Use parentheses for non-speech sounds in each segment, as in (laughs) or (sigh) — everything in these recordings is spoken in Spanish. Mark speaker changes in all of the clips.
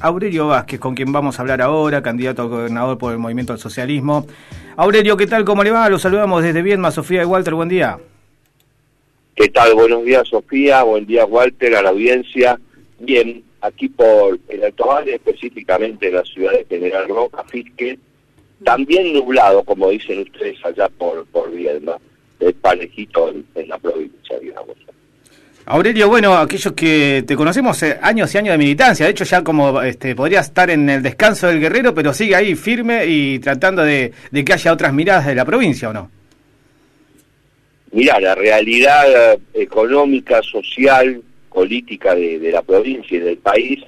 Speaker 1: Aurelio Vázquez, con quien vamos a hablar ahora, candidato a gobernador por el Movimiento al Socialismo. Aurelio, ¿qué tal? ¿Cómo le va? Lo saludamos desde Viedma, Sofía y Walter, buen día.
Speaker 2: ¿Qué tal? Buenos días, Sofía, buen día, Walter, a la audiencia. Bien, aquí por el Alto Valle, específicamente en la ciudad de General Roca, Fisque, también nublado, como dicen ustedes allá por, por Viedma, el parejito en la provincia, digamos.
Speaker 1: Aurelio, bueno, aquellos que te conocemos eh, años y años de militancia, de hecho ya como este, podría estar en el descanso del guerrero, pero sigue ahí firme y tratando de, que haya otras miradas de la provincia, ¿o no?
Speaker 2: Mira, la realidad eh, económica, social, política de, la provincia y del país,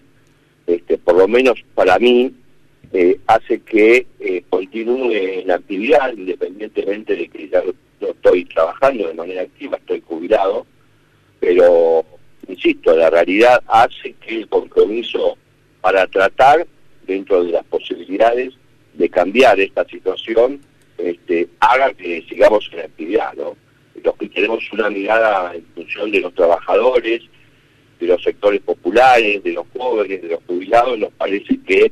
Speaker 2: este, por lo menos para mí, eh, hace que continúe en actividad, independientemente de que ya no estoy trabajando de manera activa, estoy jubilado pero insisto, la realidad hace que el compromiso para tratar, dentro de las posibilidades de cambiar esta situación, este, haga que sigamos en actividad, ¿no? Que tenemos una mirada en función de los trabajadores, de los sectores populares, de los jóvenes, de los jubilados, nos parece que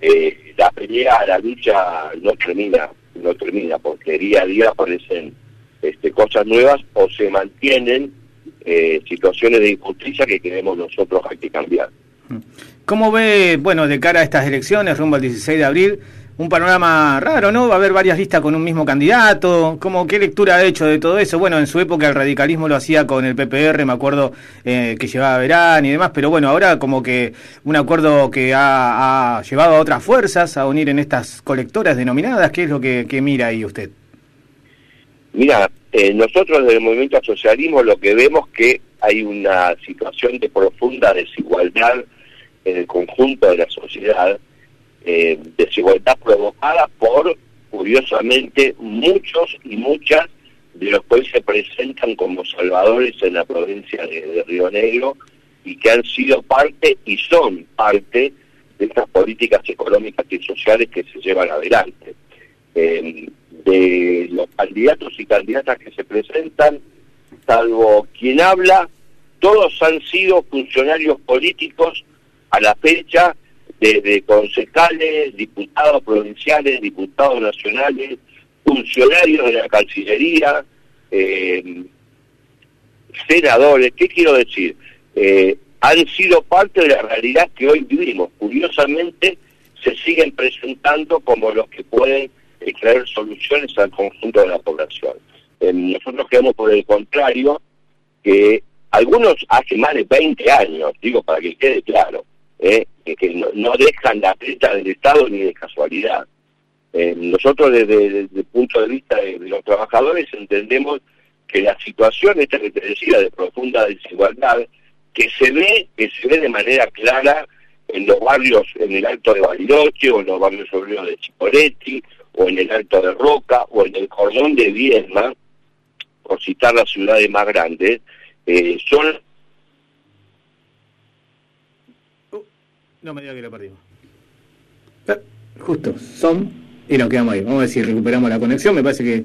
Speaker 2: eh, la pelea, la lucha no termina, no termina, porque día a día aparecen este, cosas nuevas o se mantienen eh, situaciones de injusticia que queremos nosotros hay que cambiar.
Speaker 1: ¿Cómo ve, bueno, de cara a estas elecciones, rumbo al 16 de abril, un panorama raro, ¿no? Va a haber varias listas con un mismo candidato. ¿Cómo, ¿Qué lectura ha hecho de todo eso? Bueno, en su época el radicalismo lo hacía con el PPR, me acuerdo eh, que llevaba Verán y demás, pero bueno, ahora como que un acuerdo que ha, llevado a otras fuerzas a unir en estas colectoras denominadas, ¿qué es lo que, que mira ahí usted?
Speaker 2: Mira, eh, nosotros desde el movimiento al socialismo lo que vemos que hay una situación de profunda desigualdad en el conjunto de la sociedad, eh, desigualdad provocada por, curiosamente, muchos y muchas de los que hoy se presentan como salvadores en la provincia de, Río Negro y que han sido parte y son parte de estas políticas económicas y sociales que se llevan adelante. Eh, de los candidatos y candidatas que se presentan, salvo quien habla, todos han sido funcionarios políticos a la fecha, desde concejales, diputados provinciales, diputados nacionales, funcionarios de la Cancillería, eh, senadores, ¿qué quiero decir? Eh, han sido parte de la realidad que hoy vivimos. Curiosamente, se siguen presentando como los que pueden traer soluciones al conjunto de la población. nosotros creemos, por el contrario, que algunos hace más de 20 años, digo para que quede claro, eh, que no, dejan la preta del Estado ni de casualidad. nosotros desde, el punto de vista de, los trabajadores entendemos que la situación esta que te decía de profunda desigualdad que se ve que se ve de manera clara en los barrios en el Alto de Bariloche o en los barrios obreros de Chipoletti o en el Alto de Roca, o en el Cordón de Viedma, por citar las ciudades más grandes, eh, son...
Speaker 1: Uh, no me diga que lo perdimos. Eh, justo, son... Y nos quedamos ahí. Vamos a ver si recuperamos la conexión. Me parece que...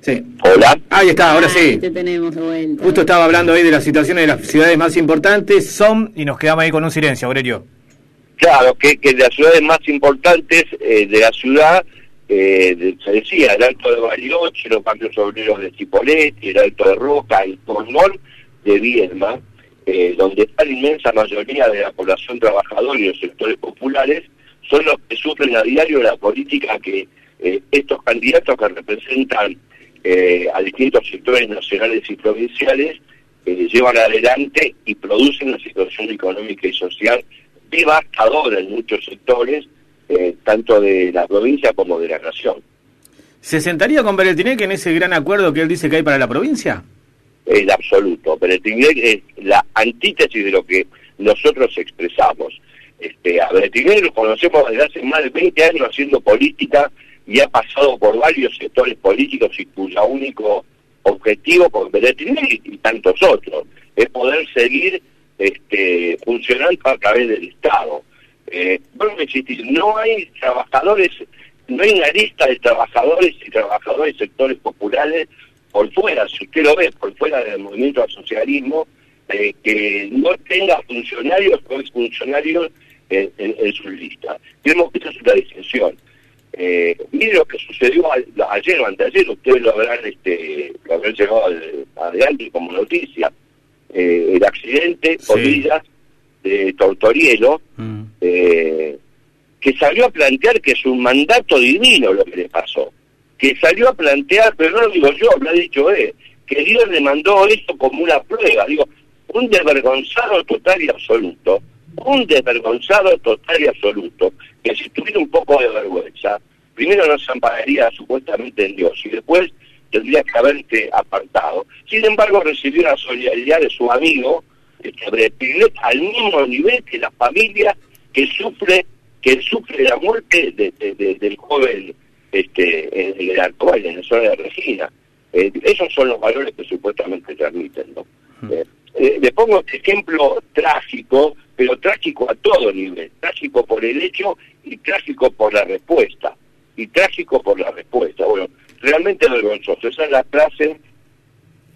Speaker 1: Sí.
Speaker 2: Hola.
Speaker 1: Ahí está, ahora sí.
Speaker 3: Te tenemos vuelta.
Speaker 1: Justo estaba hablando ahí de las situaciones de las ciudades más importantes. Son... Y nos quedamos ahí con un silencio, Aurelio.
Speaker 2: Claro, que, que las ciudades más importantes eh, de la ciudad eh, se decía, el Alto de Bariloche, los cambios obreros de Cipolletti, el Alto de Roca, el Cornol de Viedma, eh, donde está la inmensa mayoría de la población trabajadora y los sectores populares, son los que sufren a diario la política que eh, estos candidatos que representan eh, a distintos sectores nacionales y provinciales llevan adelante y producen una situación económica y social devastadora en muchos sectores, eh, tanto de la provincia como de la nación.
Speaker 1: ¿Se sentaría con Beretinec en ese gran acuerdo que él dice que hay para la provincia?
Speaker 2: En absoluto. Beretinec es la antítesis de lo que nosotros expresamos. Este, a Beretinec lo conocemos desde hace más de 20 años haciendo política y ha pasado por varios sectores políticos y cuyo único objetivo con Beretinec y, tantos otros es poder seguir este, funcionando a través del Estado. Eh, bueno, no hay trabajadores, no hay una lista de trabajadores y trabajadores sectores populares por fuera, si usted lo ve, por fuera del movimiento al socialismo, eh, que no tenga funcionarios o funcionarios en, en, su lista. Creemos que esa es una distinción. Eh, mire lo que sucedió ayer o anteayer, ustedes lo habrán, este, lo habrán llevado adelante como noticia. Eh, el accidente, sí. De Tortorielo, mm. eh, que salió a plantear que es un mandato divino lo que le pasó. Que salió a plantear, pero no lo digo yo, lo ha dicho él, que Dios le mandó esto como una prueba. Digo, un desvergonzado total y absoluto, un desvergonzado total y absoluto, que si tuviera un poco de vergüenza, primero no se ampararía supuestamente en Dios y después tendría que haberte apartado. Sin embargo, recibió la solidaridad de su amigo, este, al mismo nivel que la familia que sufre que sufre la muerte del joven este, en el actual, en la zona de Regina. Eh, esos son los valores que supuestamente transmiten. ¿no? Eh, eh, le pongo este ejemplo trágico, pero trágico a todo nivel, trágico por el hecho y trágico por la respuesta, y trágico por la respuesta. Bueno, realmente vergonzoso. Esa es la clase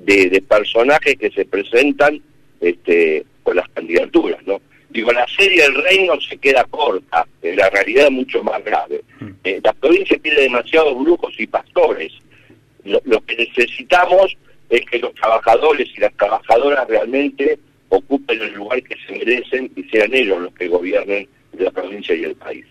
Speaker 2: de, personajes que se presentan este, con las candidaturas, ¿no? Digo, la serie del reino se queda corta, en la realidad es mucho más grave. Mm. Eh, la provincia tiene demasiados brujos y pastores. Lo, lo, que necesitamos es que los trabajadores y las trabajadoras realmente ocupen el lugar que se merecen y sean ellos los que gobiernen la provincia y el país.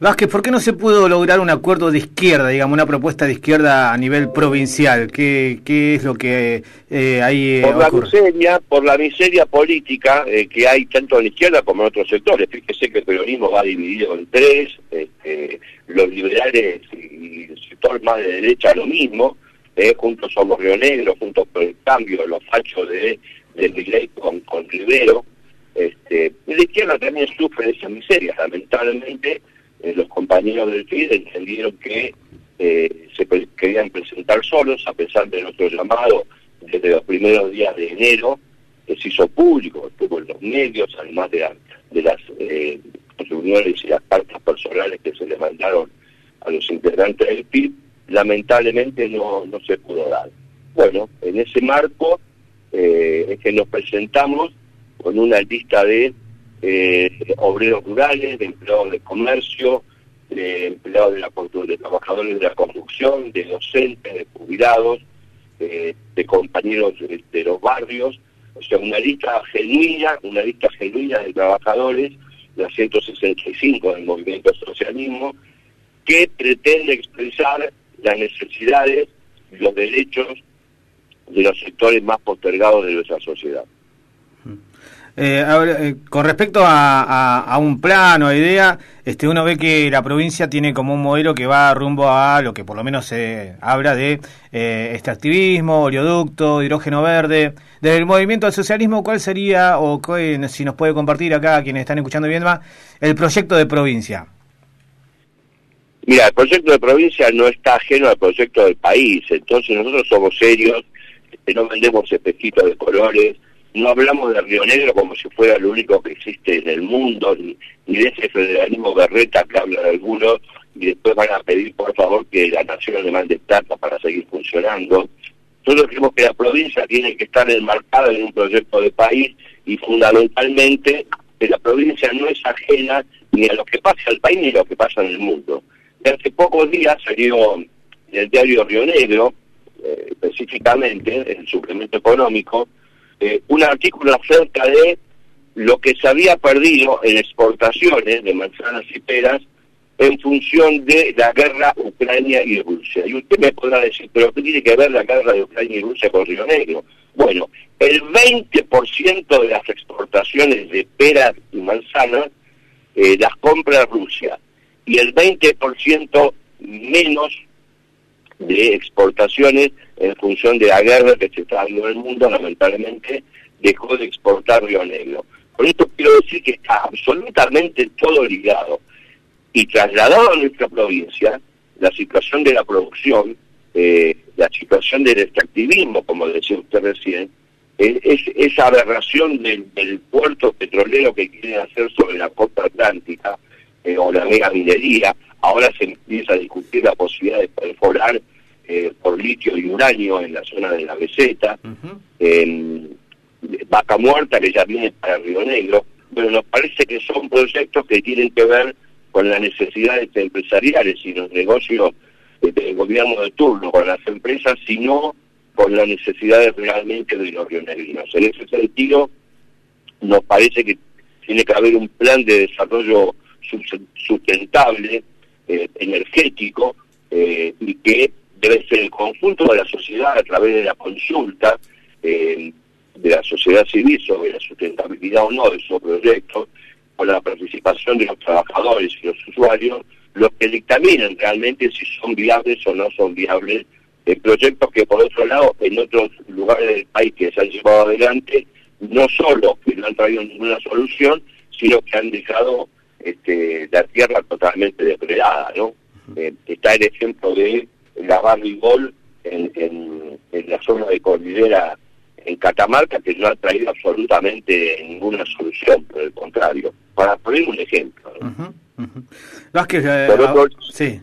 Speaker 1: Vázquez, ¿por qué no se pudo lograr un acuerdo de izquierda, digamos, una propuesta de izquierda a nivel provincial? ¿Qué, qué es lo que eh, hay
Speaker 2: eh, por la miseria, por la miseria política eh, que hay tanto en la izquierda como en otros sectores. Fíjese que el peronismo va dividido en tres, este, los liberales y el sector más de derecha lo mismo, juntos somos Río Negro, juntos por el cambio, los fachos de, de con, con Rivero. Este, la izquierda también sufre de esa miseria, lamentablemente eh, los compañeros del FID entendieron que eh, se querían presentar solos, a pesar de nuestro llamado desde los primeros días de enero, que se hizo público, estuvo en los medios, además de, de las eh, reuniones y las cartas personales que se le mandaron a los integrantes del PIB, lamentablemente no, no se pudo dar. Bueno, en ese marco es que nos presentamos con una lista de eh, obreros rurales, de empleados de comercio, de empleados de, la, de trabajadores de la construcción, de docentes, de jubilados, de compañeros de, los barrios, o sea, una lista genuina, una lista genuina de trabajadores, la 165 del movimiento socialismo, que pretende expresar las necesidades y los derechos de los sectores más postergados de nuestra sociedad.
Speaker 1: Eh, eh, con respecto a, un plan o idea, este, uno ve que la provincia tiene como un modelo que va rumbo a lo que por lo menos se habla de eh, extractivismo, oleoducto, hidrógeno verde. Desde el movimiento al socialismo, ¿cuál sería, o si nos puede compartir acá quienes están escuchando bien más, el proyecto de provincia?
Speaker 2: Mira, el proyecto de provincia no está ajeno al proyecto del país, entonces nosotros somos serios, no vendemos espejitos de colores, no hablamos de Río Negro como si fuera lo único que existe en el mundo, ni, de ese federalismo berreta que habla de algunos, y después van a pedir por favor que la nación le mande plata para seguir funcionando. Nosotros creemos que la provincia tiene que estar enmarcada en un proyecto de país y fundamentalmente que la provincia no es ajena ni a lo que pasa al país ni a lo que pasa en el mundo. Hace pocos días salió en el diario Río Negro, eh, específicamente en el suplemento económico, eh, un artículo acerca de lo que se había perdido en exportaciones de manzanas y peras en función de la guerra Ucrania y Rusia. Y usted me podrá decir, pero ¿qué tiene que ver la guerra de Ucrania y Rusia con Río Negro? Bueno, el 20% de las exportaciones de peras y manzanas eh, las compra Rusia y el 20% menos de exportaciones en función de la guerra que se está dando en el mundo, lamentablemente dejó de exportar Río Negro. Por esto quiero decir que está absolutamente todo ligado. Y trasladado a nuestra provincia, la situación de la producción, eh, la situación del extractivismo, como decía usted recién, es, esa aberración del, puerto petrolero que quieren hacer sobre la costa atlántica eh, o la mega minería. Ahora se empieza a discutir la posibilidad de perforar eh, por litio y uranio en la zona de la meseta, Vaca Muerta, que ya viene para Río Negro. pero nos parece que son proyectos que tienen que ver con las necesidades empresariales y los negocios del gobierno de turno, con las empresas, sino con las necesidades realmente de los rionegrinos. En ese sentido, nos parece que tiene que haber un plan de desarrollo sustentable, eh, energético, eh, y que debe ser el conjunto de la sociedad a través de la consulta eh, de la sociedad civil sobre la sustentabilidad o no de esos proyectos, con la participación de los trabajadores y los usuarios, los que dictaminan realmente si son viables o no son viables proyectos que por otro lado en otros lugares del país que se han llevado adelante no solo que no han traído ninguna solución, sino que han dejado este, la tierra totalmente depredada, ¿no? Eh, está el ejemplo de la Barrigol en, en, en la zona de cordillera en Catamarca que no ha traído absolutamente ninguna solución, por el contrario. Para poner un ejemplo. sí.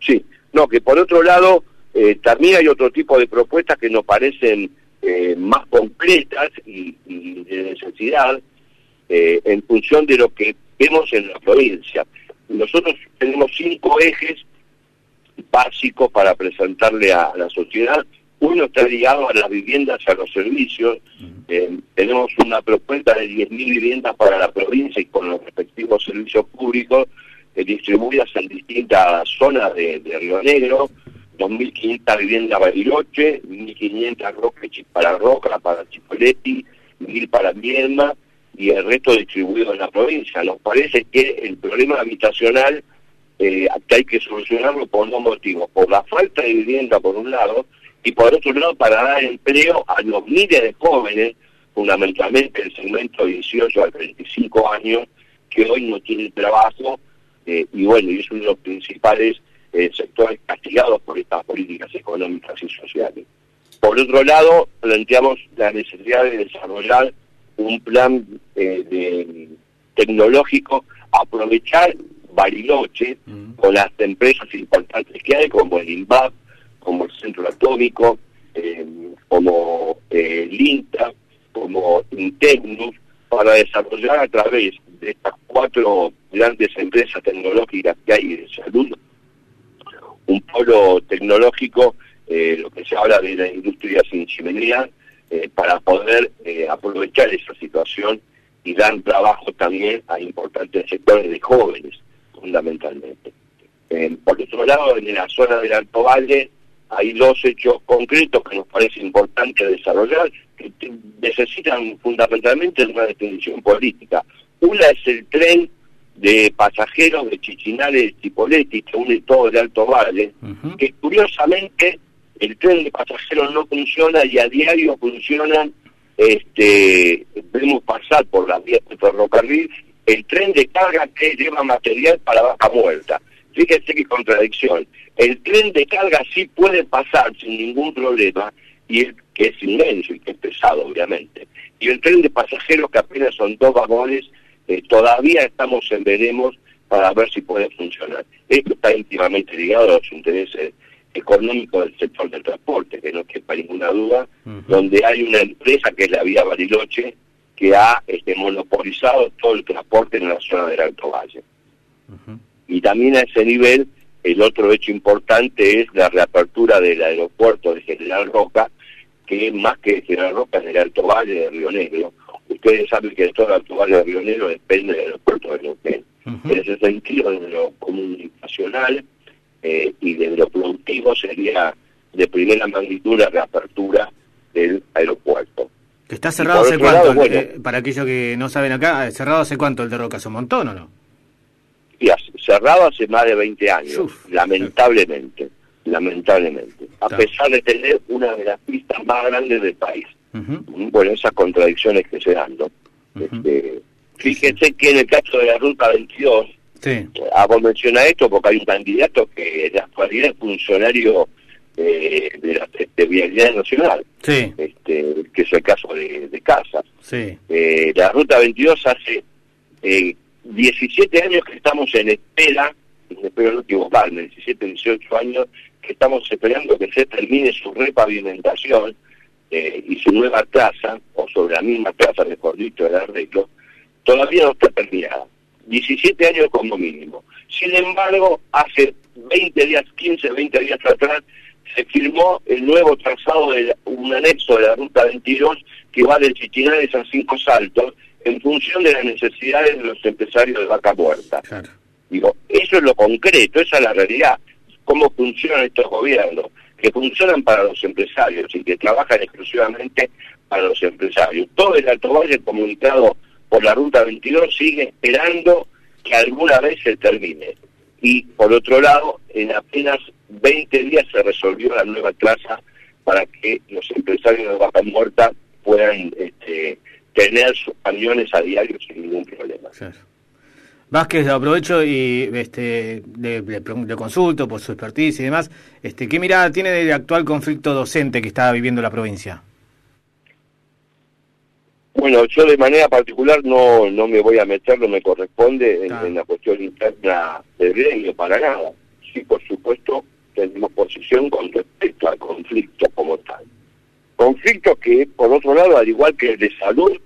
Speaker 2: Sí, no, que por otro lado eh, también hay otro tipo de propuestas que nos parecen eh, más completas y, de necesidad eh, en función de lo que vemos en la provincia. Nosotros tenemos cinco ejes básicos para presentarle a la sociedad uno está ligado a las viviendas y a los servicios. Eh, tenemos una propuesta de 10.000 viviendas para la provincia y con los respectivos servicios públicos eh, distribuidas en distintas zonas de, Río Negro. 2.500 viviendas Bariloche, 1.500 para Roca, para Chipoletti, 1.000 para Mielma y el resto distribuido en la provincia. Nos parece que el problema habitacional eh, que hay que solucionarlo por dos motivos. Por la falta de vivienda, por un lado, y por otro lado para dar empleo a los miles de jóvenes, fundamentalmente el segmento 18 a 35 años, que hoy no tienen trabajo eh, y bueno, y es uno de los principales eh, sectores castigados por estas políticas económicas y sociales. Por otro lado, planteamos la necesidad de desarrollar un plan eh, de, tecnológico, aprovechar Bariloche mm. con las empresas importantes que hay, como el INVAP, como el Centro Atómico, eh, como eh, el INTA, como Intecnus, para desarrollar a través de estas cuatro grandes empresas tecnológicas que hay de salud, un polo tecnológico, eh, lo que se habla de la industria sin chimenea, para poder aprovechar esa situación y dar trabajo también a importantes sectores de jóvenes, fundamentalmente. por otro lado, en la zona del Alto Valle, hay dos hechos concretos que nos parece importante desarrollar, que necesitan fundamentalmente una definición política. Una es el tren de pasajeros de Chichinales y Chipoletti, que une todo el Alto Valle, que curiosamente el tren de pasajeros no funciona y a diario funcionan, este, vemos pasar por las vías de ferrocarril, el tren de carga que lleva material para Baja Muerta. Fíjense qué contradicción. El tren de carga sí puede pasar sin ningún problema, y el, que es inmenso y que es pesado, obviamente. Y el tren de pasajeros, que apenas son dos vagones, eh, todavía estamos en veremos para ver si puede funcionar. Esto está íntimamente ligado a los intereses económicos del sector del transporte, que no quepa ninguna duda, donde hay una empresa que es la Vía Bariloche, que ha este, monopolizado todo el transporte en la zona del Alto Valle. Y también a ese nivel el otro hecho importante es la reapertura del aeropuerto de General Roca, que más que General Roca es el Alto Valle de Río Negro. Ustedes saben que todo el Alto Valle de Río Negro depende del aeropuerto de Neuquén. En ese sentido, de lo comunicacional eh, y de lo productivo sería de primera magnitud la reapertura del aeropuerto.
Speaker 1: ¿Que está cerrado hace cuánto? Eh, para aquellos que no saben acá, ¿cerrado hace cuánto el de Roca? ¿Hace un montón o no?
Speaker 2: cerrado hace más de 20 años, lamentablemente, lamentablemente, a pesar de tener una de las pistas más grandes del país. Bueno, esas contradicciones que se dan, ¿no? Este, fíjense que en el caso de la Ruta 22, sí. hago mención a esto porque hay un candidato que en la actualidad es funcionario eh, de la de Vialidad Nacional, sí. este, que es el caso de, de Casas. Sí. Eh, la Ruta 22 hace eh, 17 años que estamos en espera, espero no equivocarme, 17, 18 años que estamos esperando que se termine su repavimentación eh, y su nueva traza, o sobre la misma traza, mejor dicho, el arreglo, todavía no está terminada. 17 años como mínimo. Sin embargo, hace 20 días, 15, 20 días atrás, se firmó el nuevo trazado de un anexo de la Ruta 22 que va de Chichinares a Cinco Saltos en función de las necesidades de los empresarios de vaca muerta. Digo, eso es lo concreto, esa es la realidad. ¿Cómo funcionan estos gobiernos? Que funcionan para los empresarios y que trabajan exclusivamente para los empresarios. Todo el Alto Valle comunicado por la Ruta 22 sigue esperando que alguna vez se termine. Y por otro lado, en apenas 20 días se resolvió la nueva traza para que los empresarios de Vaca Muerta puedan este, tener sus camiones a diario sin ningún problema.
Speaker 1: Vázquez, aprovecho y este, le, consulto por su expertise y demás. Este, ¿Qué mirada tiene del actual conflicto docente que está viviendo la provincia?
Speaker 2: Bueno, yo de manera particular no, no me voy a meter, no me corresponde en, la cuestión interna del gremio, para nada. Sí, por supuesto, tenemos posición con respecto al conflicto como tal. Conflicto que, por otro lado, al igual que el de salud,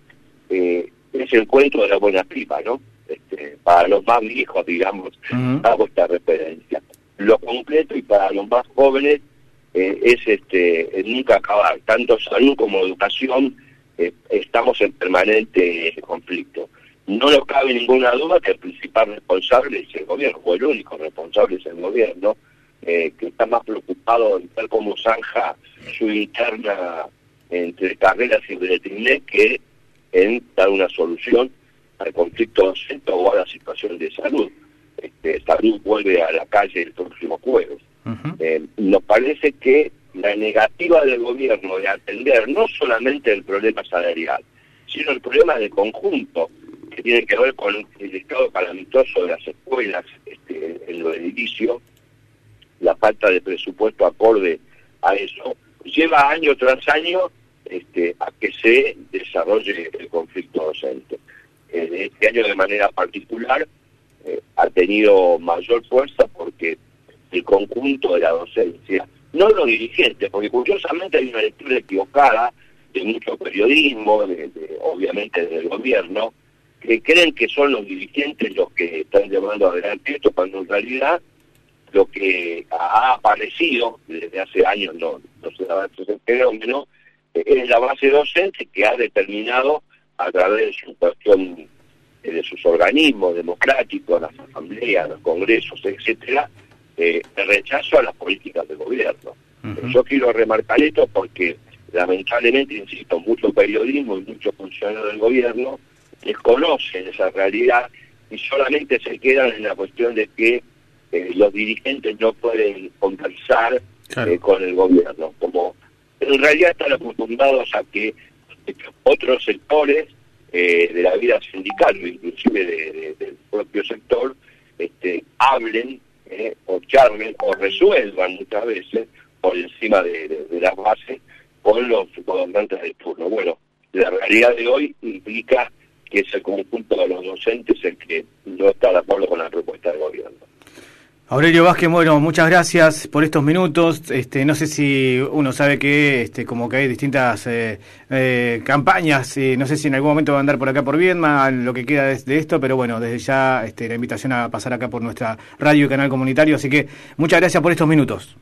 Speaker 2: eh, es el cuento de la buena pipa, ¿no? Este, para los más viejos, digamos, hago esta referencia. Lo concreto y para los más jóvenes eh, es este nunca acabar, tanto salud como educación, eh, estamos en permanente conflicto. No nos cabe ninguna duda que el principal responsable es el gobierno, o el único responsable es el gobierno, eh, que está más preocupado en ver cómo zanja su interna entre carreras y Bretignet que en dar una solución al conflicto docente o a la situación de salud. Este, salud vuelve a la calle el próximo jueves. Eh, nos parece que la negativa del gobierno de atender no solamente el problema salarial, sino el problema de conjunto, que tiene que ver con el estado calamitoso de las escuelas este, en los edificios, la falta de presupuesto acorde a eso, lleva año tras año este, a que se desarrolle el conflicto docente. este año de manera particular eh, ha tenido mayor fuerza porque el conjunto de la docencia, no los dirigentes, porque curiosamente hay una lectura equivocada de mucho periodismo, de, obviamente del gobierno, que creen que son los dirigentes los que están llevando adelante esto, cuando en realidad lo que ha aparecido desde hace años, no, no se da ese fenómeno, es la base docente que ha determinado a través de su cuestión eh, de sus organismos democráticos, las asambleas, los congresos, etcétera, eh, el rechazo a las políticas del gobierno. Yo quiero remarcar esto porque lamentablemente, insisto, mucho periodismo y muchos funcionarios del gobierno desconocen esa realidad y solamente se quedan en la cuestión de que eh, los dirigentes no pueden conversar con el gobierno, como en realidad están acostumbrados a que otros sectores eh, de la vida sindical, inclusive del propio sector, este, hablen eh, o charlen o resuelvan muchas veces por encima de, las bases con los gobernantes del turno. Bueno, la realidad de hoy implica que es el conjunto de los docentes el que no está de acuerdo con la propuesta del gobierno.
Speaker 1: Aurelio Vázquez, bueno, muchas gracias por estos minutos. Este, no sé si uno sabe que, este, como que hay distintas eh, eh, campañas, y no sé si en algún momento va a andar por acá por Viedma, lo que queda de, esto, pero bueno, desde ya este, la invitación a pasar acá por nuestra radio y canal comunitario, así que muchas gracias por estos minutos.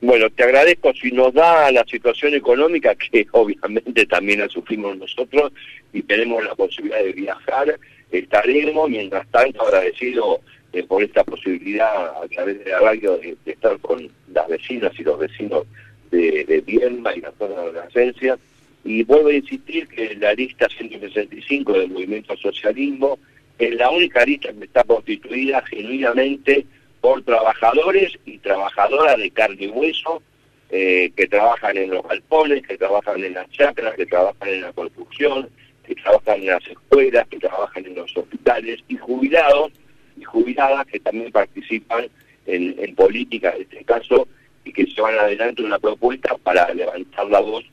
Speaker 2: Bueno, te agradezco si nos da la situación económica que (laughs) obviamente también la sufrimos nosotros y tenemos la posibilidad de viajar, estaremos, mientras tanto agradecido eh, por esta posibilidad a través de la radio de, estar con las vecinas y los vecinos de, de y la zona de la Agencia. Y vuelvo a insistir que la lista 165 del movimiento socialismo es la única lista que está constituida genuinamente por trabajadores y trabajadoras de carne y hueso eh, que trabajan en los galpones, que trabajan en las chacras, que trabajan en la construcción, que trabajan en las escuelas, que trabajan en los hospitales y jubilados y jubiladas que también participan en, política en este caso y que llevan adelante una propuesta para levantar la voz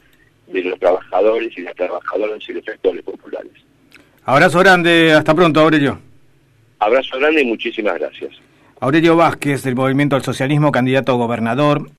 Speaker 2: de los trabajadores y las trabajadoras y los sectores populares.
Speaker 1: Abrazo grande, hasta pronto Aurelio.
Speaker 2: Abrazo grande y muchísimas gracias.
Speaker 1: Aurelio Vázquez, del Movimiento al Socialismo, candidato a gobernador.